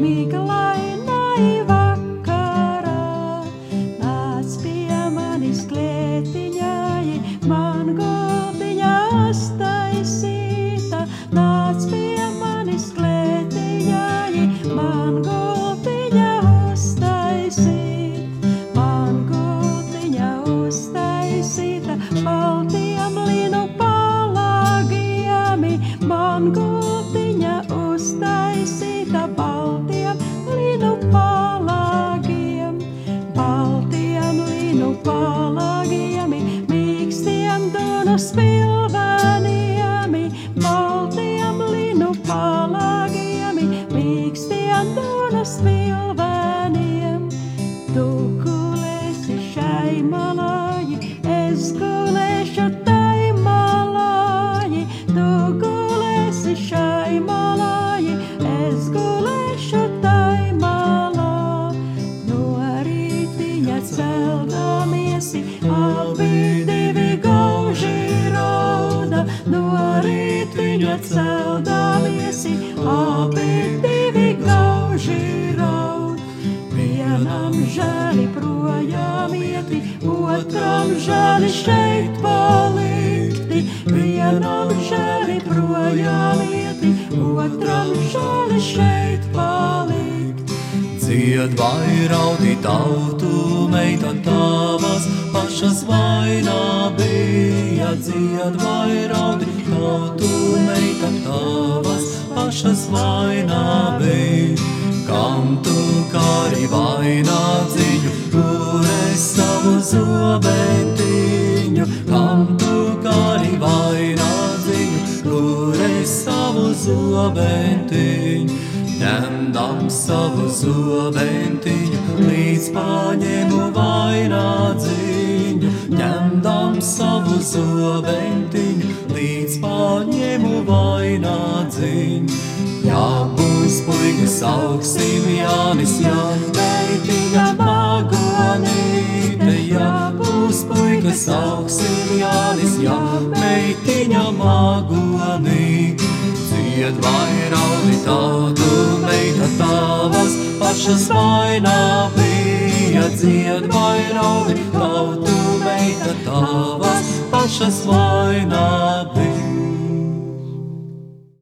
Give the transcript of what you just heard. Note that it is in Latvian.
me go esi, abi divi gauži rauda, no rīt viņu atceldāmiesi, abi divi gauži rauda. Vienam žēli projām ieti, otram žēli šeit palikti, vienam žēli projām ieti, otram žēli šeit palikti. Dzied vai raudi tautu meitan tavas, pašas vainā bija. Dzied vai raudi tautu meitan tavas, pašas vainā bija. Kam tu kāri vainā dziļu, kur es savu zobentiņu? Kam tu kāri vainā dziļu, kur es savu zobentiņu? Ņemdam savu zobentiņu, līdz paņēmu vainā dziņu. Ņemdam savu zobentiņu, līdz paņēmu vainā dziņu. Jā, būs puikas augsim Jānis, jā, meitiņa magonīte. Jā, būs puikas augsim Jānis, jā, meitiņa magonīte. Dzied vai raudi tādu meita tavas, pašas vainā bija. Dzied vai raudi tādu meita tavas, pašas vainā.